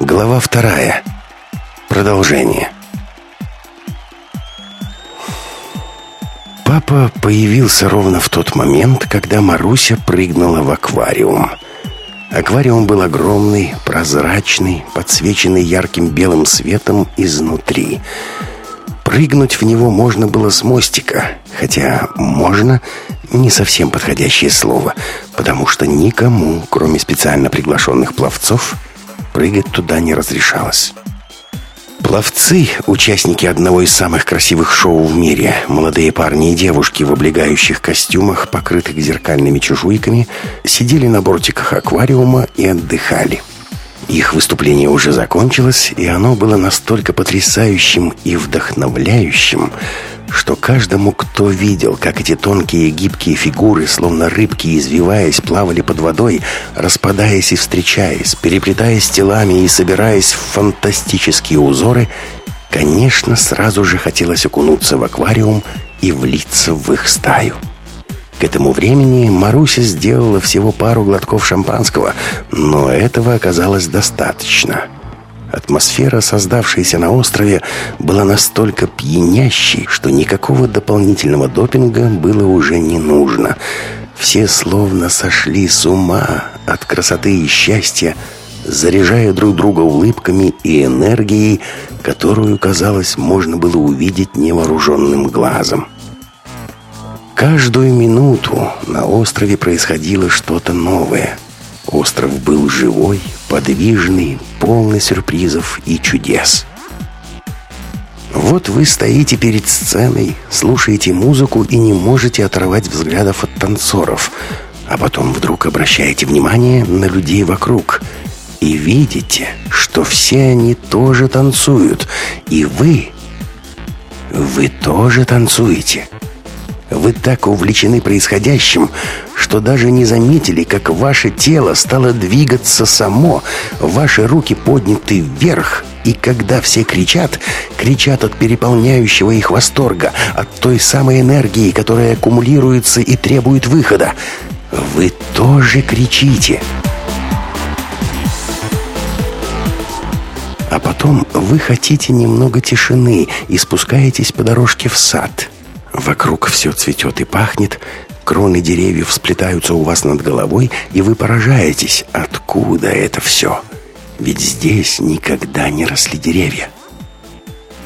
Глава вторая. Продолжение. Папа появился ровно в тот момент, когда Маруся прыгнула в аквариум. Аквариум был огромный, прозрачный, подсвеченный ярким белым светом изнутри. Прыгнуть в него можно было с мостика, хотя «можно» — не совсем подходящее слово, потому что никому, кроме специально приглашенных пловцов, прыгать туда не разрешалось. Пловцы, участники одного из самых красивых шоу в мире, молодые парни и девушки в облегающих костюмах, покрытых зеркальными чешуйками, сидели на бортиках аквариума и отдыхали. Их выступление уже закончилось, и оно было настолько потрясающим и вдохновляющим, что каждому, кто видел, как эти тонкие гибкие фигуры, словно рыбки, извиваясь, плавали под водой, распадаясь и встречаясь, переплетаясь телами и собираясь в фантастические узоры, конечно, сразу же хотелось окунуться в аквариум и влиться в их стаю. К этому времени Маруся сделала всего пару глотков шампанского, но этого оказалось достаточно – Атмосфера, создавшаяся на острове, была настолько пьянящей, что никакого дополнительного допинга было уже не нужно. Все словно сошли с ума от красоты и счастья, заряжая друг друга улыбками и энергией, которую, казалось, можно было увидеть невооруженным глазом. Каждую минуту на острове происходило что-то новое. Остров был живой, подвижный, полный сюрпризов и чудес. Вот вы стоите перед сценой, слушаете музыку и не можете оторвать взглядов от танцоров, а потом вдруг обращаете внимание на людей вокруг и видите, что все они тоже танцуют, и вы, вы тоже танцуете. Вы так увлечены происходящим, что даже не заметили, как ваше тело стало двигаться само, ваши руки подняты вверх, и когда все кричат, кричат от переполняющего их восторга, от той самой энергии, которая аккумулируется и требует выхода. Вы тоже кричите. А потом вы хотите немного тишины и спускаетесь по дорожке в сад – Вокруг все цветет и пахнет, кроны деревьев сплетаются у вас над головой, и вы поражаетесь, откуда это все. Ведь здесь никогда не росли деревья.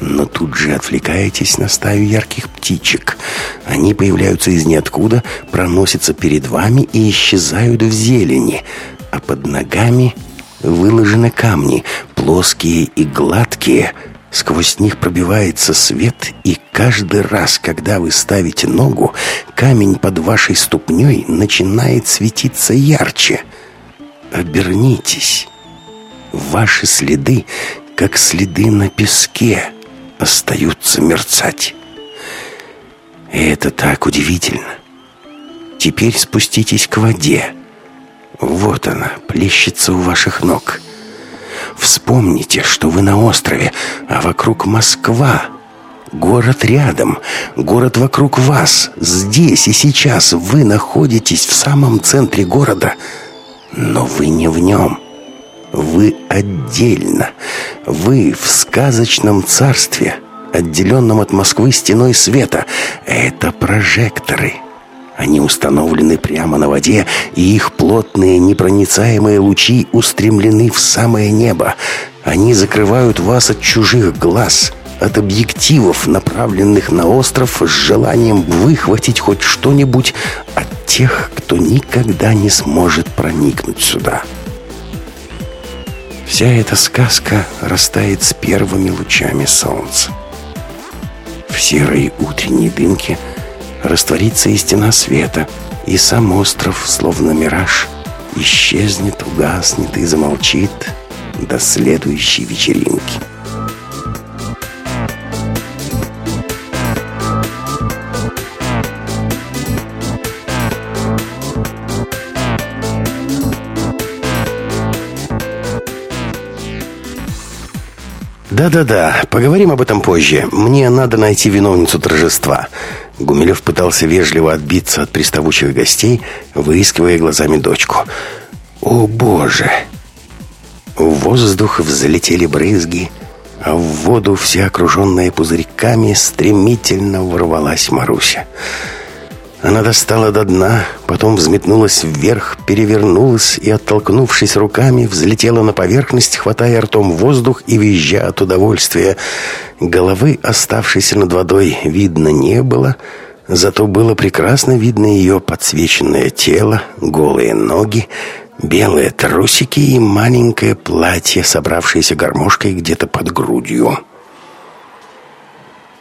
Но тут же отвлекаетесь на стаю ярких птичек. Они появляются из ниоткуда, проносятся перед вами и исчезают в зелени, а под ногами выложены камни, плоские и гладкие – Сквозь них пробивается свет, и каждый раз, когда вы ставите ногу, камень под вашей ступней начинает светиться ярче. Обернитесь. Ваши следы, как следы на песке, остаются мерцать. И это так удивительно. Теперь спуститесь к воде. Вот она, плещется у ваших ног. Вспомните, что вы на острове, а вокруг Москва. Город рядом, город вокруг вас. Здесь и сейчас вы находитесь в самом центре города, но вы не в нем. Вы отдельно. Вы в сказочном царстве, отделенном от Москвы стеной света. Это прожекторы. Они установлены прямо на воде, и их плотные непроницаемые лучи устремлены в самое небо. Они закрывают вас от чужих глаз, от объективов, направленных на остров с желанием выхватить хоть что-нибудь от тех, кто никогда не сможет проникнуть сюда. Вся эта сказка растает с первыми лучами солнца. В серой утренней дымке – растворится и стена света, и сам остров, словно мираж, исчезнет, угаснет и замолчит до следующей вечеринки. «Да-да-да, поговорим об этом позже. Мне надо найти виновницу торжества». Гумилев пытался вежливо отбиться от приставучих гостей, выискивая глазами дочку. «О, Боже!» В воздух взлетели брызги, а в воду, вся окруженная пузырьками, стремительно ворвалась Маруся. Она достала до дна, потом взметнулась вверх, перевернулась и, оттолкнувшись руками, взлетела на поверхность, хватая ртом воздух и визжа от удовольствия. Головы, оставшейся над водой, видно не было, зато было прекрасно видно ее подсвеченное тело, голые ноги, белые трусики и маленькое платье, собравшееся гармошкой где-то под грудью.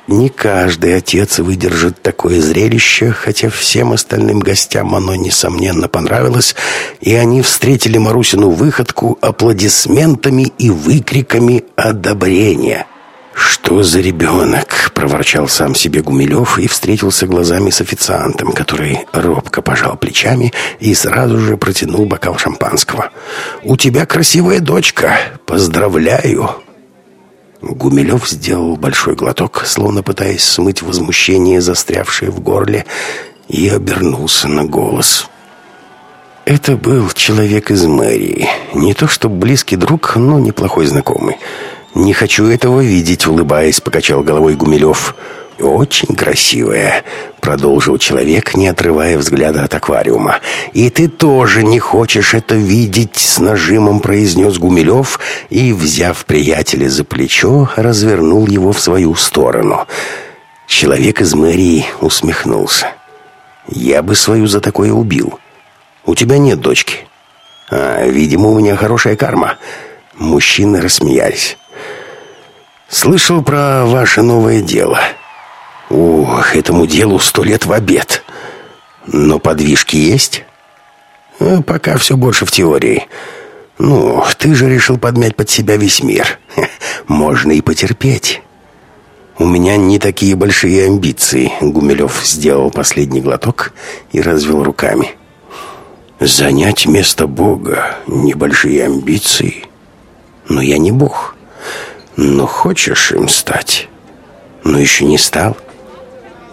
Не каждый отец выдержит такое зрелище, хотя всем остальным гостям оно, несомненно, понравилось, и они встретили Марусину выходку аплодисментами и выкриками одобрения. «Что за ребенок?» — проворчал сам себе Гумилев и встретился глазами с официантом, который робко пожал плечами и сразу же протянул бокал шампанского. «У тебя красивая дочка! Поздравляю!» Гумилев сделал большой глоток, словно пытаясь смыть возмущение, застрявшее в горле, и обернулся на голос. Это был человек из мэрии. Не то что близкий друг, но неплохой знакомый. «Не хочу этого видеть», — улыбаясь, покачал головой Гумилев. «Гумилев». «Очень красивая», — продолжил человек, не отрывая взгляда от аквариума. «И ты тоже не хочешь это видеть», — с нажимом произнес Гумилев и, взяв приятеля за плечо, развернул его в свою сторону. Человек из мэрии усмехнулся. «Я бы свою за такое убил. У тебя нет дочки». «А, видимо, у меня хорошая карма». Мужчины рассмеялись. «Слышал про ваше новое дело». Ох, этому делу сто лет в обед. Но подвижки есть? Э, пока все больше в теории. Ну, ты же решил подмять под себя весь мир. Можно и потерпеть. У меня не такие большие амбиции. Гумилев сделал последний глоток и развел руками. Занять место Бога — небольшие амбиции. Но я не Бог. Но хочешь им стать? Но еще не стал. —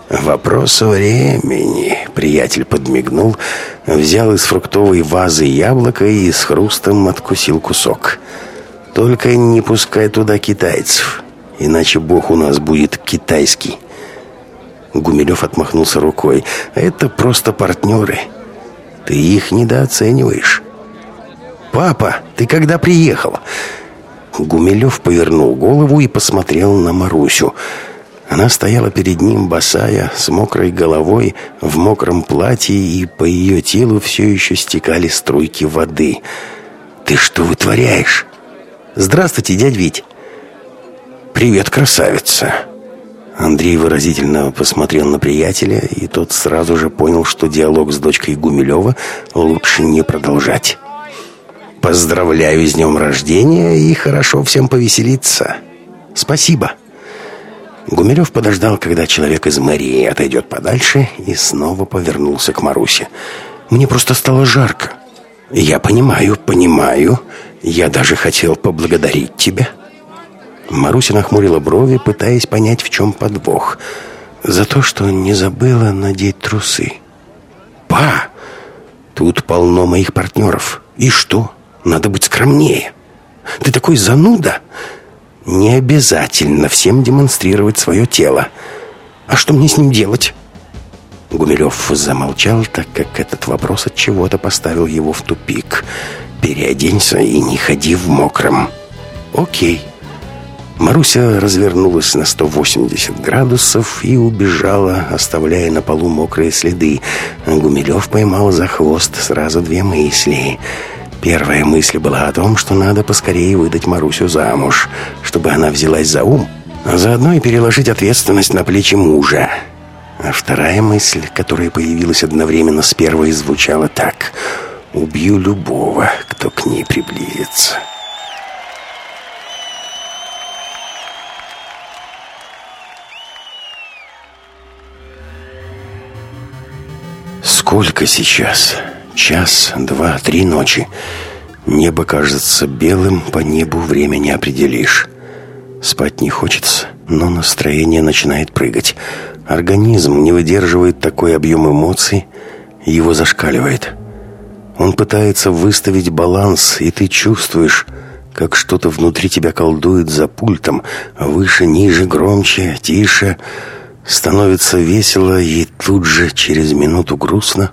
«Вопрос времени», — приятель подмигнул, взял из фруктовой вазы яблоко и с хрустом откусил кусок. «Только не пускай туда китайцев, иначе бог у нас будет китайский». Гумилев отмахнулся рукой. «Это просто партнеры. Ты их недооцениваешь». «Папа, ты когда приехал?» Гумилев повернул голову и посмотрел на Марусю. «Марусю». Она стояла перед ним босая, с мокрой головой, в мокром платье, и по ее телу все еще стекали струйки воды. «Ты что вытворяешь?» «Здравствуйте, дядь Вить!» «Привет, красавица!» Андрей выразительно посмотрел на приятеля, и тот сразу же понял, что диалог с дочкой Гумилева лучше не продолжать. «Поздравляю с днем рождения и хорошо всем повеселиться!» «Спасибо!» Гумилев подождал, когда человек из мэрии отойдет подальше, и снова повернулся к Марусе. «Мне просто стало жарко». «Я понимаю, понимаю. Я даже хотел поблагодарить тебя». Маруся нахмурила брови, пытаясь понять, в чем подвох. «За то, что не забыла надеть трусы». «Па! Тут полно моих партнеров. И что? Надо быть скромнее. Ты такой зануда!» Не обязательно всем демонстрировать свое тело. А что мне с ним делать? Гумилев замолчал, так как этот вопрос от чего-то поставил его в тупик. Переоденься и не ходи в мокром. Окей. Маруся развернулась на 180 градусов и убежала, оставляя на полу мокрые следы. Гумилев поймал за хвост сразу две мысли — Первая мысль была о том, что надо поскорее выдать Марусю замуж, чтобы она взялась за ум, а заодно и переложить ответственность на плечи мужа. А вторая мысль, которая появилась одновременно с первой, звучала так «Убью любого, кто к ней приблизится». «Сколько сейчас?» Час, два, три ночи. Небо кажется белым, по небу время не определишь. Спать не хочется, но настроение начинает прыгать. Организм не выдерживает такой объем эмоций, его зашкаливает. Он пытается выставить баланс, и ты чувствуешь, как что-то внутри тебя колдует за пультом. Выше, ниже, громче, тише. Становится весело и тут же, через минуту грустно.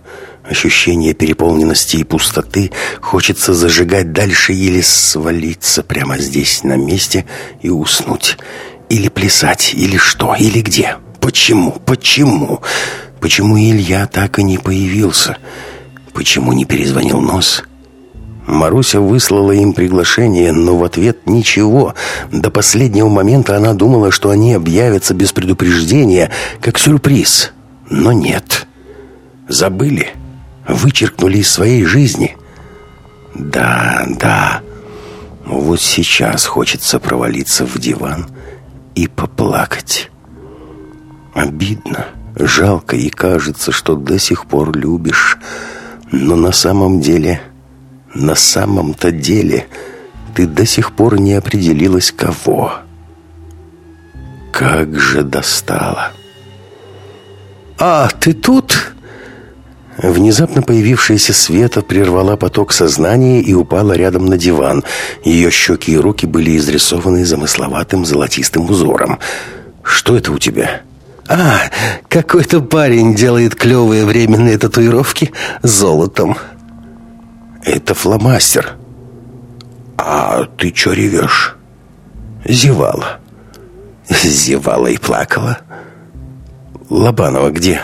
Ощущение переполненности и пустоты. Хочется зажигать дальше или свалиться прямо здесь, на месте, и уснуть. Или плясать, или что, или где. Почему? Почему? Почему Илья так и не появился? Почему не перезвонил нос? Маруся выслала им приглашение, но в ответ ничего. До последнего момента она думала, что они объявятся без предупреждения, как сюрприз. Но нет. Забыли. Вычеркнули из своей жизни. Да, да. Вот сейчас хочется провалиться в диван и поплакать. Обидно, жалко и кажется, что до сих пор любишь. Но на самом деле на самом-то деле ты до сих пор не определилась, кого. Как же достала. «А, ты тут?» Внезапно появившаяся Света прервала поток сознания и упала рядом на диван. Ее щеки и руки были изрисованы замысловатым золотистым узором. «Что это у тебя?» «А, какой-то парень делает клевые временные татуировки золотом». Это фломастер. А ты чё ревешь? Зевала. Зевала и плакала. Лобанова где?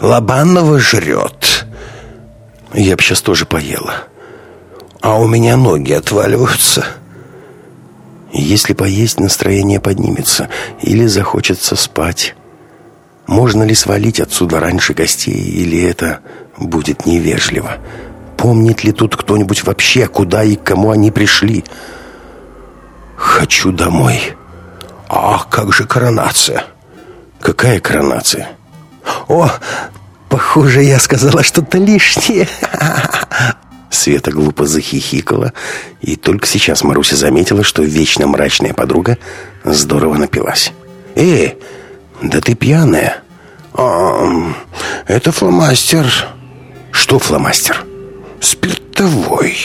Лобанова жрет. Я б сейчас тоже поела. А у меня ноги отваливаются. Если поесть, настроение поднимется. Или захочется спать. Можно ли свалить отсюда раньше гостей, или это будет невежливо?» Помнит ли тут кто-нибудь вообще, куда и к кому они пришли? Хочу домой. Ах, как же коронация? Какая коронация? О, похоже, я сказала что-то лишнее. Света глупо захихикала, и только сейчас Маруся заметила, что вечно мрачная подруга здорово напилась. «Эй, да ты пьяная!» а, «Это фломастер». «Что фломастер?» «Спиртовой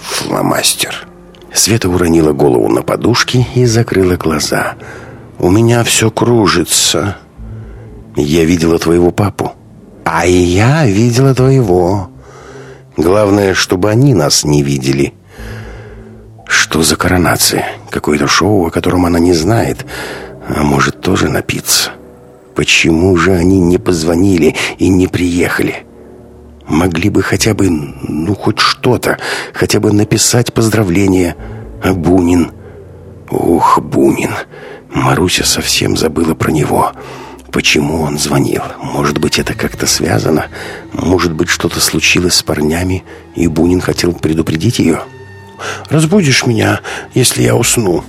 фломастер». Света уронила голову на подушки и закрыла глаза. «У меня все кружится. Я видела твоего папу. А я видела твоего. Главное, чтобы они нас не видели». «Что за коронация? Какое-то шоу, о котором она не знает. А может, тоже напиться?» Почему же они не позвонили и не приехали? Могли бы хотя бы, ну, хоть что-то, хотя бы написать поздравление. А Бунин... Ух, Бунин... Маруся совсем забыла про него. Почему он звонил? Может быть, это как-то связано? Может быть, что-то случилось с парнями, и Бунин хотел предупредить ее? «Разбудишь меня, если я усну?»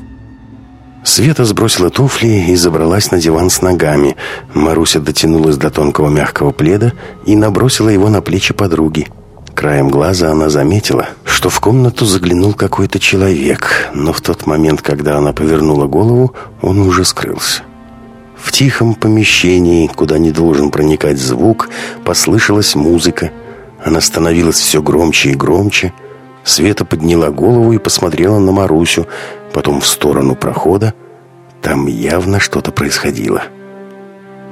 Света сбросила туфли и забралась на диван с ногами. Маруся дотянулась до тонкого мягкого пледа и набросила его на плечи подруги. Краем глаза она заметила, что в комнату заглянул какой-то человек, но в тот момент, когда она повернула голову, он уже скрылся. В тихом помещении, куда не должен проникать звук, послышалась музыка. Она становилась все громче и громче. Света подняла голову и посмотрела на Марусю, потом в сторону прохода. Там явно что-то происходило.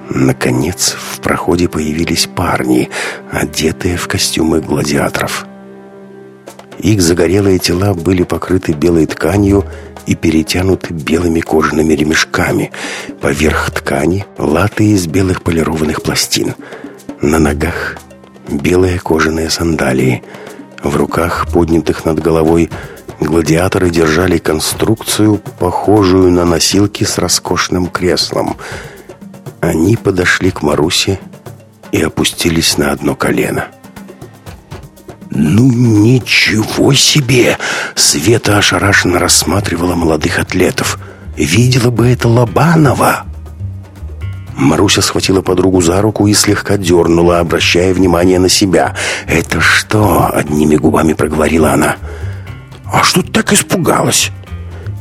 Наконец, в проходе появились парни, одетые в костюмы гладиаторов. Их загорелые тела были покрыты белой тканью и перетянуты белыми кожаными ремешками. Поверх ткани латы из белых полированных пластин. На ногах белые кожаные сандалии. В руках, поднятых над головой, Гладиаторы держали конструкцию, похожую на носилки с роскошным креслом. Они подошли к Марусе и опустились на одно колено. «Ну ничего себе!» Света ошарашенно рассматривала молодых атлетов. «Видела бы это Лобанова!» Маруся схватила подругу за руку и слегка дернула, обращая внимание на себя. «Это что?» — одними губами проговорила она. «Это «А что ты так испугалась?»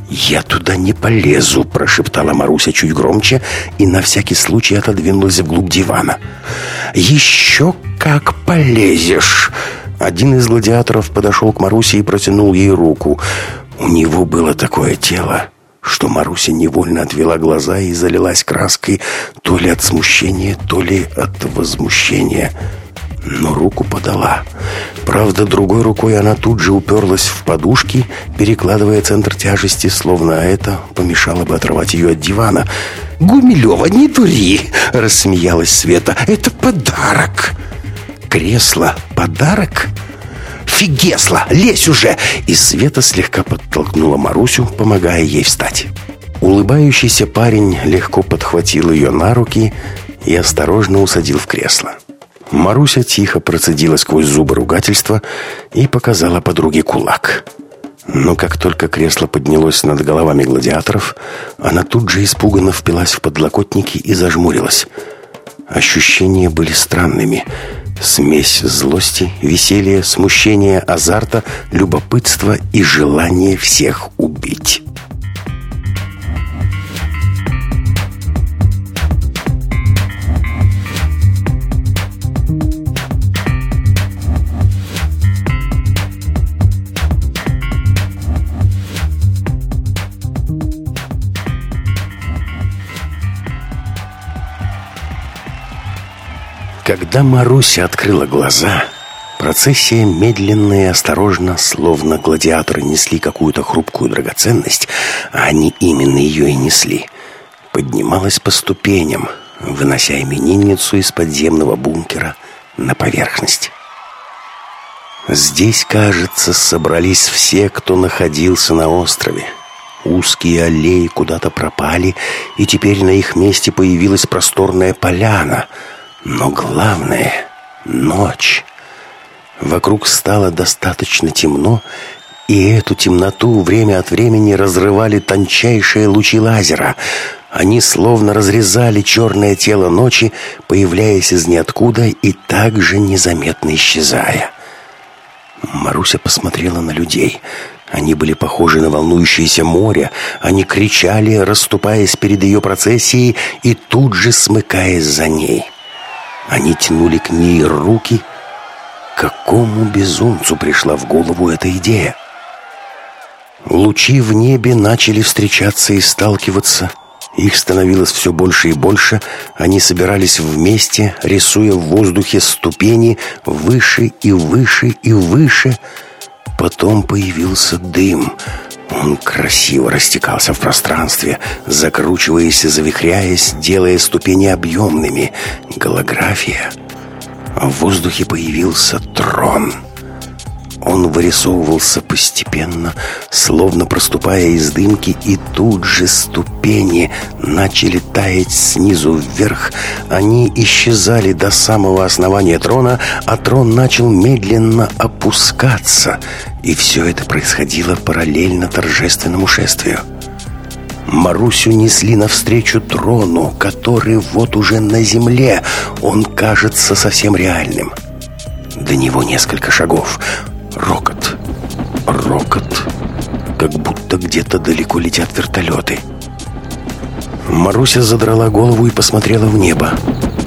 «Я туда не полезу», — прошептала Маруся чуть громче и на всякий случай отодвинулась вглубь дивана. «Еще как полезешь!» Один из гладиаторов подошел к Марусе и протянул ей руку. У него было такое тело, что Маруся невольно отвела глаза и залилась краской то ли от смущения, то ли от возмущения. Но руку подала. Правда, другой рукой она тут же уперлась в подушки, перекладывая центр тяжести, словно это помешало бы оторвать ее от дивана. «Гумилева, не дури!» — рассмеялась Света. «Это подарок!» «Кресло — подарок?» Фигесла, лезь уже!» И Света слегка подтолкнула Марусю, помогая ей встать. Улыбающийся парень легко подхватил ее на руки и осторожно усадил в кресло. Маруся тихо процедила сквозь зубы ругательства и показала подруге кулак. Но как только кресло поднялось над головами гладиаторов, она тут же испуганно впилась в подлокотники и зажмурилась. Ощущения были странными – Смесь злости, веселья, смущения, азарта, любопытства и желания всех убить. Когда Маруся открыла глаза, процессия медленно и осторожно, словно гладиаторы несли какую-то хрупкую драгоценность, а они именно ее и несли, поднималась по ступеням, вынося именинницу из подземного бункера на поверхность. Здесь, кажется, собрались все, кто находился на острове. Узкие аллеи куда-то пропали, и теперь на их месте появилась просторная поляна — но главное — ночь. Вокруг стало достаточно темно, и эту темноту время от времени разрывали тончайшие лучи лазера. Они словно разрезали черное тело ночи, появляясь из ниоткуда и также незаметно исчезая. Маруся посмотрела на людей. Они были похожи на волнующееся море. Они кричали, расступаясь перед ее процессией и тут же смыкаясь за ней. Они тянули к ней руки. Какому безумцу пришла в голову эта идея? Лучи в небе начали встречаться и сталкиваться. Их становилось все больше и больше. Они собирались вместе, рисуя в воздухе ступени выше и выше и выше. Потом появился дым — он красиво растекался в пространстве, закручиваясь и завихряясь, делая ступени объемными. Голография. В воздухе появился трон — он вырисовывался постепенно, словно проступая из дымки, и тут же ступени начали таять снизу вверх. Они исчезали до самого основания трона, а трон начал медленно опускаться. И все это происходило параллельно торжественному шествию. Марусю несли навстречу трону, который вот уже на земле. Он кажется совсем реальным. До него несколько шагов. Рокот. Рокот. Как будто где-то далеко летят вертолеты. Маруся задрала голову и посмотрела в небо.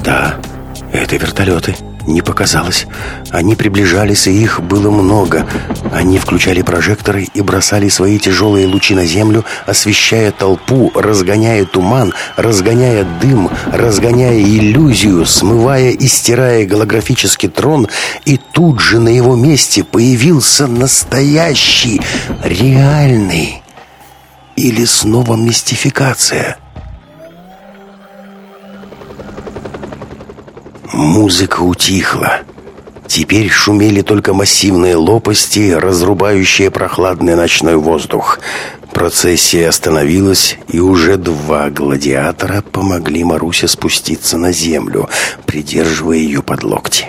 Да, это вертолеты не показалось. Они приближались, и их было много. Они включали прожекторы и бросали свои тяжелые лучи на землю, освещая толпу, разгоняя туман, разгоняя дым, разгоняя иллюзию, смывая и стирая голографический трон, и тут же на его месте появился настоящий, реальный. Или снова мистификация – Музыка утихла. Теперь шумели только массивные лопасти, разрубающие прохладный ночной воздух. Процессия остановилась, и уже два гладиатора помогли Марусе спуститься на землю, придерживая ее под локти.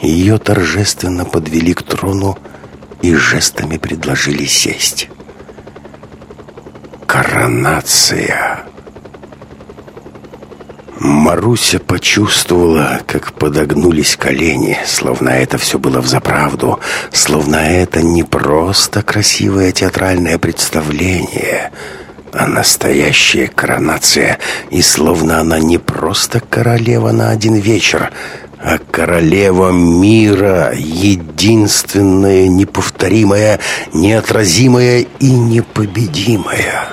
Ее торжественно подвели к трону и жестами предложили сесть. Коронация. Маруся почувствовала, как подогнулись колени, словно это все было взаправду, словно это не просто красивое театральное представление, а настоящая коронация, и словно она не просто королева на один вечер, а королева мира, единственная, неповторимая, неотразимая и непобедимая.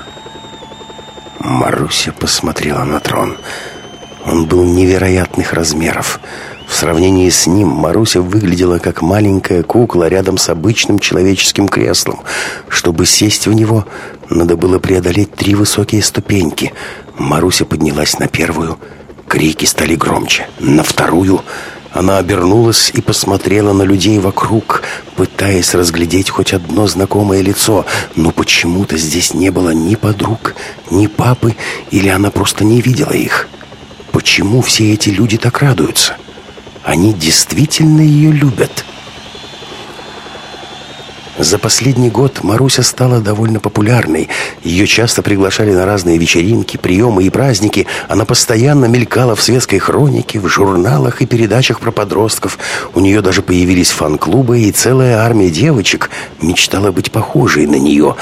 Маруся посмотрела на трон. Он был невероятных размеров. В сравнении с ним Маруся выглядела как маленькая кукла рядом с обычным человеческим креслом. Чтобы сесть в него, надо было преодолеть три высокие ступеньки. Маруся поднялась на первую. Крики стали громче. На вторую она обернулась и посмотрела на людей вокруг, пытаясь разглядеть хоть одно знакомое лицо, но почему-то здесь не было ни подруг, ни папы, или она просто не видела их. Почему все эти люди так радуются? Они действительно ее любят. За последний год Маруся стала довольно популярной. Ее часто приглашали на разные вечеринки, приемы и праздники. Она постоянно мелькала в светской хронике, в журналах и передачах про подростков. У нее даже появились фан-клубы, и целая армия девочек мечтала быть похожей на нее.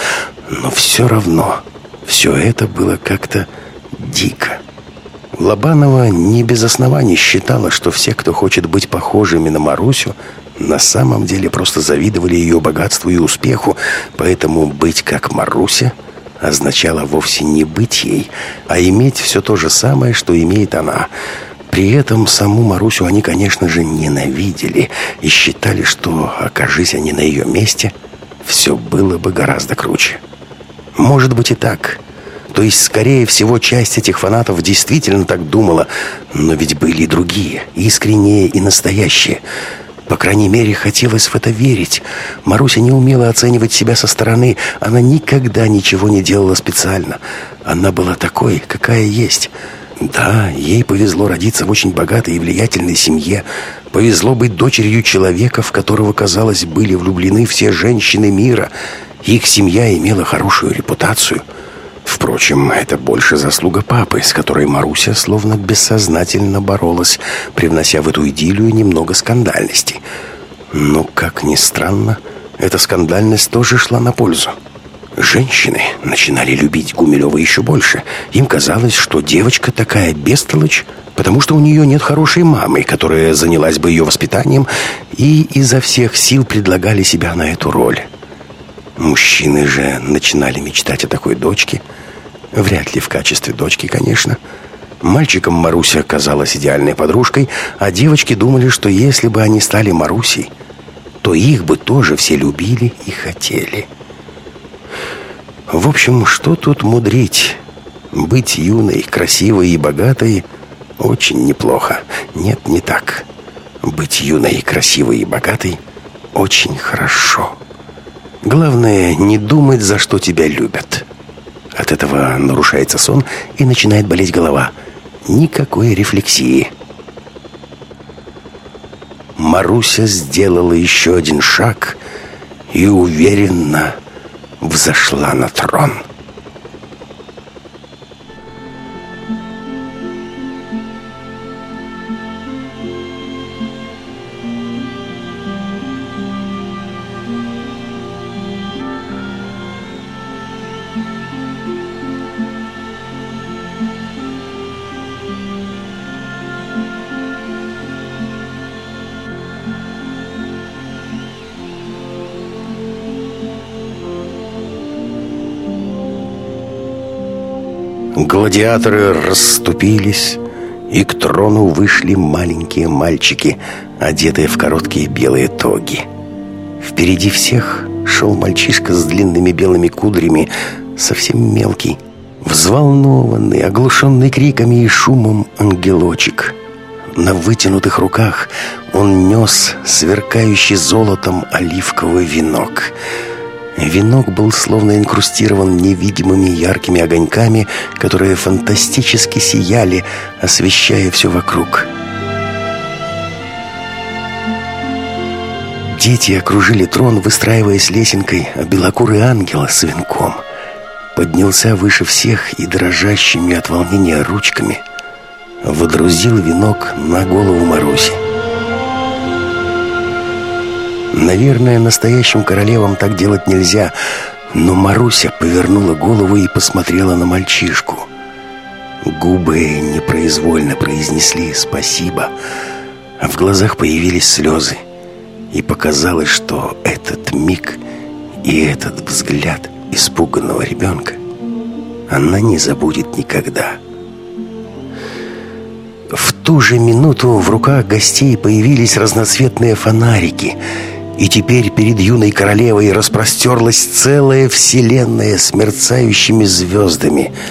Но все равно все это было как-то дико. Лобанова не без оснований считала, что все, кто хочет быть похожими на Марусю, на самом деле просто завидовали ее богатству и успеху, поэтому быть как Маруся означало вовсе не быть ей, а иметь все то же самое, что имеет она. При этом саму Марусю они, конечно же, ненавидели и считали, что, окажись они на ее месте, все было бы гораздо круче. Может быть и так – то есть, скорее всего, часть этих фанатов действительно так думала. Но ведь были и другие, искренние и настоящие. По крайней мере, хотелось в это верить. Маруся не умела оценивать себя со стороны. Она никогда ничего не делала специально. Она была такой, какая есть. Да, ей повезло родиться в очень богатой и влиятельной семье. Повезло быть дочерью человека, в которого, казалось, были влюблены все женщины мира. Их семья имела хорошую репутацию – Впрочем, это больше заслуга папы, с которой Маруся словно бессознательно боролась, привнося в эту идиллию немного скандальности. Но, как ни странно, эта скандальность тоже шла на пользу. Женщины начинали любить Гумилева еще больше. Им казалось, что девочка такая бестолочь, потому что у нее нет хорошей мамы, которая занялась бы ее воспитанием, и изо всех сил предлагали себя на эту роль. Мужчины же начинали мечтать о такой дочке. Вряд ли в качестве дочки, конечно. Мальчикам Маруся казалась идеальной подружкой, а девочки думали, что если бы они стали Марусей, то их бы тоже все любили и хотели. В общем, что тут мудрить? Быть юной, красивой и богатой очень неплохо. Нет, не так. Быть юной, красивой и богатой очень хорошо. Главное, не думать, за что тебя любят. От этого нарушается сон и начинает болеть голова. Никакой рефлексии. Маруся сделала еще один шаг и уверенно взошла на трон. Гладиаторы расступились, и к трону вышли маленькие мальчики, одетые в короткие белые тоги. Впереди всех шел мальчишка с длинными белыми кудрями, совсем мелкий, взволнованный, оглушенный криками и шумом ангелочек. На вытянутых руках он нес сверкающий золотом оливковый венок — Венок был словно инкрустирован невидимыми яркими огоньками, которые фантастически сияли, освещая все вокруг. Дети окружили трон, выстраиваясь лесенкой, а белокурый ангел с венком поднялся выше всех и дрожащими от волнения ручками водрузил венок на голову Маруси. Наверное, настоящим королевам так делать нельзя, но Маруся повернула голову и посмотрела на мальчишку. Губы непроизвольно произнесли «спасибо», А в глазах появились слезы. И показалось, что этот миг и этот взгляд испуганного ребенка она не забудет никогда. В ту же минуту в руках гостей появились разноцветные фонарики, и теперь перед юной королевой распростерлась целая вселенная с мерцающими звездами —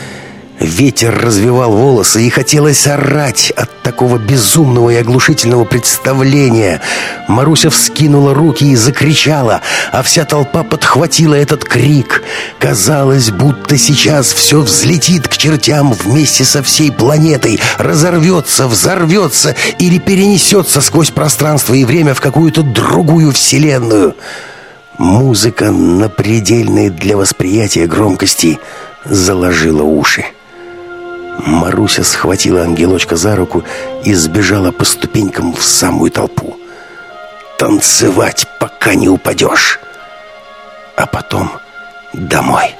Ветер развивал волосы, и хотелось орать от такого безумного и оглушительного представления. Маруся вскинула руки и закричала, а вся толпа подхватила этот крик. Казалось, будто сейчас все взлетит к чертям вместе со всей планетой, разорвется, взорвется или перенесется сквозь пространство и время в какую-то другую вселенную. Музыка на предельной для восприятия громкости заложила уши. Маруся схватила ангелочка за руку и сбежала по ступенькам в самую толпу. «Танцевать, пока не упадешь!» А потом домой.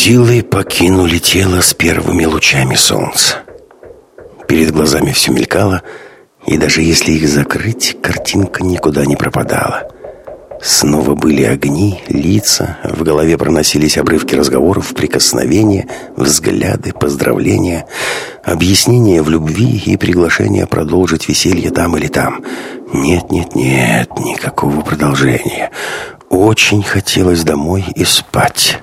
Силы покинули тело с первыми лучами солнца. Перед глазами все мелькало, и даже если их закрыть, картинка никуда не пропадала. Снова были огни, лица, в голове проносились обрывки разговоров, прикосновения, взгляды, поздравления, объяснения в любви и приглашения продолжить веселье там или там. Нет, нет, нет, никакого продолжения. Очень хотелось домой и спать.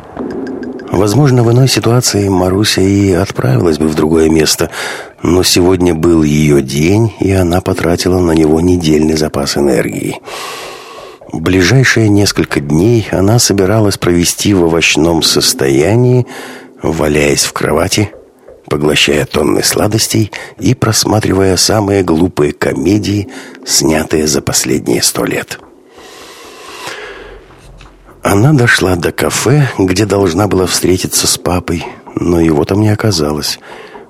Возможно, в иной ситуации Маруся и отправилась бы в другое место, но сегодня был ее день, и она потратила на него недельный запас энергии. Ближайшие несколько дней она собиралась провести в овощном состоянии, валяясь в кровати, поглощая тонны сладостей и просматривая самые глупые комедии, снятые за последние сто лет. Она дошла до кафе, где должна была встретиться с папой, но его там не оказалось.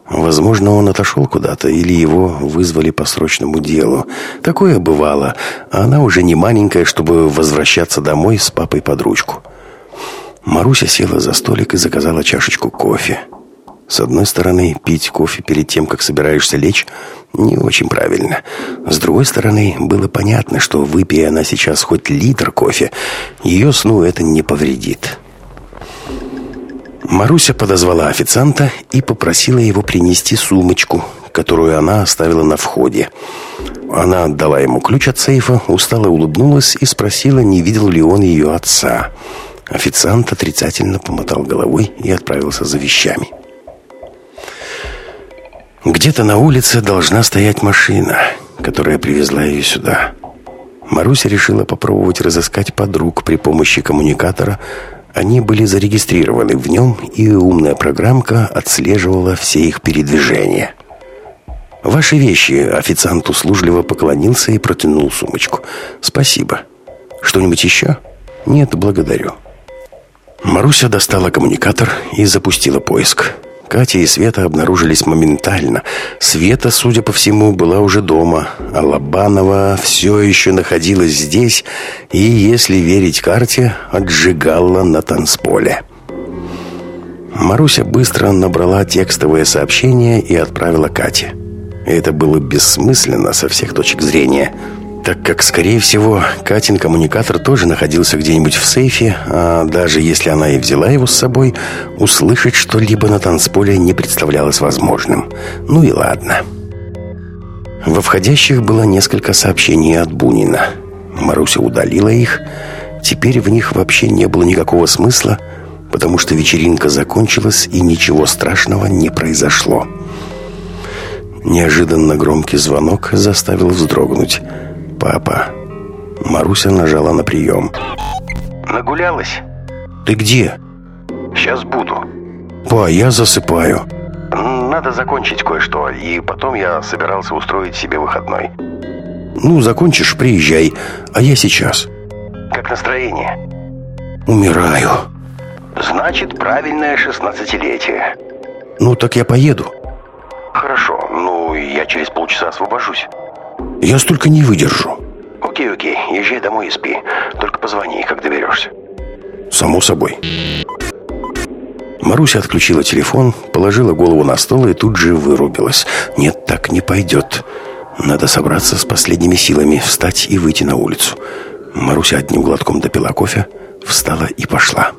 Возможно, он отошел куда-то или его вызвали по срочному делу. Такое бывало, а она уже не маленькая, чтобы возвращаться домой с папой под ручку. Маруся села за столик и заказала чашечку кофе. С одной стороны, пить кофе перед тем, как собираешься лечь, не очень правильно. С другой стороны, было понятно, что выпья она сейчас хоть литр кофе, ее сну это не повредит. Маруся подозвала официанта и попросила его принести сумочку, которую она оставила на входе. Она отдала ему ключ от сейфа, устало улыбнулась и спросила, не видел ли он ее отца. Официант отрицательно помотал головой и отправился за вещами. Где-то на улице должна стоять машина, которая привезла ее сюда. Маруся решила попробовать разыскать подруг при помощи коммуникатора. Они были зарегистрированы в нем, и умная программка отслеживала все их передвижения. «Ваши вещи», — официант услужливо поклонился и протянул сумочку. «Спасибо. Что-нибудь еще?» «Нет, благодарю». Маруся достала коммуникатор и запустила поиск. Катя и Света обнаружились моментально. Света, судя по всему, была уже дома, а Лобанова все еще находилась здесь и, если верить карте, отжигала на танцполе. Маруся быстро набрала текстовое сообщение и отправила Кате. Это было бессмысленно со всех точек зрения – так как, скорее всего, Катин коммуникатор тоже находился где-нибудь в сейфе, а даже если она и взяла его с собой, услышать что-либо на танцполе не представлялось возможным. Ну и ладно. Во входящих было несколько сообщений от Бунина. Маруся удалила их. Теперь в них вообще не было никакого смысла, потому что вечеринка закончилась и ничего страшного не произошло. Неожиданно громкий звонок заставил вздрогнуть – папа. Маруся нажала на прием. Нагулялась? Ты где? Сейчас буду. Па, я засыпаю. Надо закончить кое-что, и потом я собирался устроить себе выходной. Ну, закончишь, приезжай, а я сейчас. Как настроение? Умираю. Значит, правильное шестнадцатилетие. Ну, так я поеду. Хорошо, ну, я через полчаса освобожусь. Я столько не выдержу. Окей, окей, езжай домой и спи. Только позвони, как доберешься. Само собой. Маруся отключила телефон, положила голову на стол и тут же вырубилась. Нет, так не пойдет. Надо собраться с последними силами, встать и выйти на улицу. Маруся одним глотком допила кофе, встала и пошла.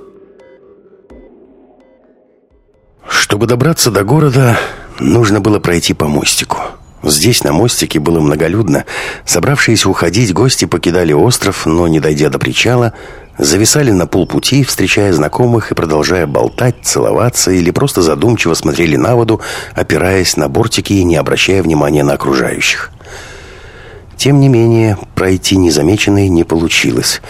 Чтобы добраться до города, нужно было пройти по мостику. Здесь, на мостике, было многолюдно. Собравшиеся уходить, гости покидали остров, но, не дойдя до причала, зависали на полпути, встречая знакомых и продолжая болтать, целоваться или просто задумчиво смотрели на воду, опираясь на бортики и не обращая внимания на окружающих. Тем не менее, пройти незамеченной не получилось.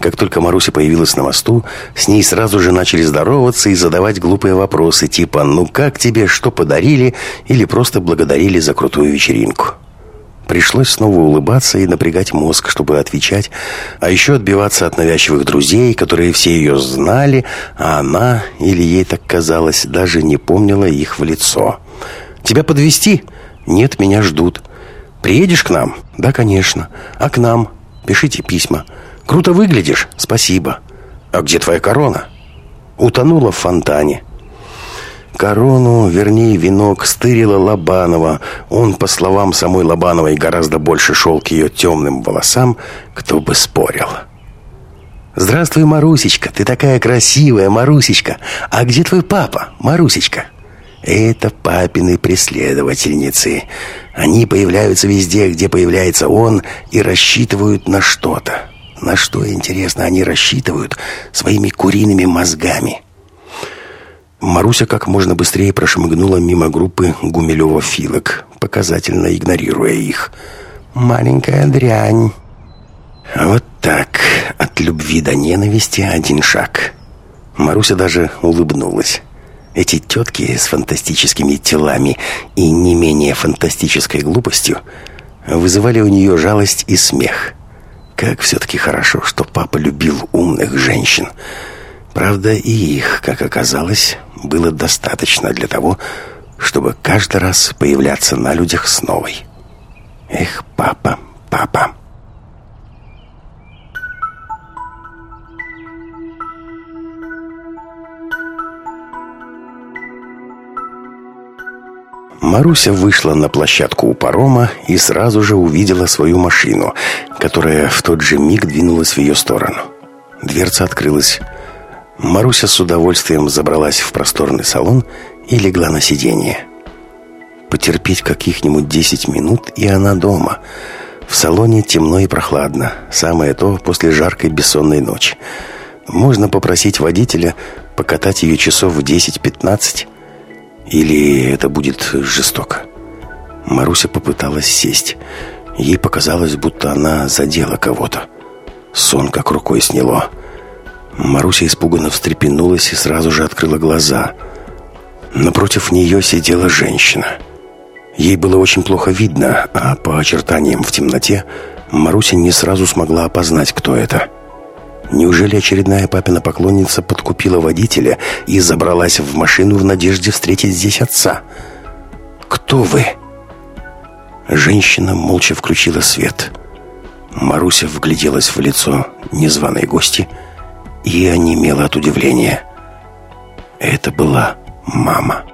Как только Маруся появилась на мосту, с ней сразу же начали здороваться и задавать глупые вопросы, типа «Ну как тебе, что подарили?» или просто благодарили за крутую вечеринку. Пришлось снова улыбаться и напрягать мозг, чтобы отвечать, а еще отбиваться от навязчивых друзей, которые все ее знали, а она, или ей так казалось, даже не помнила их в лицо. «Тебя подвести? «Нет, меня ждут». «Приедешь к нам?» «Да, конечно». «А к нам?» «Пишите письма». «Круто выглядишь?» «Спасибо». «А где твоя корона?» «Утонула в фонтане». Корону, вернее, венок стырила Лобанова. Он, по словам самой Лобановой, гораздо больше шел к ее темным волосам, кто бы спорил. «Здравствуй, Марусечка, ты такая красивая, Марусечка. А где твой папа, Марусечка?» Это папины преследовательницы. Они появляются везде, где появляется он, и рассчитывают на что-то. На что, интересно, они рассчитывают своими куриными мозгами?» Маруся как можно быстрее прошмыгнула мимо группы Гумилева-филок, показательно игнорируя их. «Маленькая дрянь». Вот так, от любви до ненависти один шаг. Маруся даже улыбнулась. Эти тетки с фантастическими телами и не менее фантастической глупостью вызывали у нее жалость и смех. Как все-таки хорошо, что папа любил умных женщин. Правда, и их, как оказалось, было достаточно для того, чтобы каждый раз появляться на людях с новой. Эх, папа, папа. Маруся вышла на площадку у парома и сразу же увидела свою машину, которая в тот же миг двинулась в ее сторону. Дверца открылась. Маруся с удовольствием забралась в просторный салон и легла на сиденье. Потерпеть каких-нибудь десять минут, и она дома. В салоне темно и прохладно. Самое то после жаркой бессонной ночи. Можно попросить водителя покатать ее часов в 10-15. Или это будет жестоко. Маруся попыталась сесть. Ей показалось, будто она задела кого-то. Сон как рукой сняло. Маруся испуганно встрепенулась и сразу же открыла глаза. Напротив нее сидела женщина. Ей было очень плохо видно, а по очертаниям в темноте Маруся не сразу смогла опознать, кто это. Неужели очередная папина поклонница подкупила водителя и забралась в машину в надежде встретить здесь отца? «Кто вы?» Женщина молча включила свет. Маруся вгляделась в лицо незваной гости и онемела от удивления. Это была мама.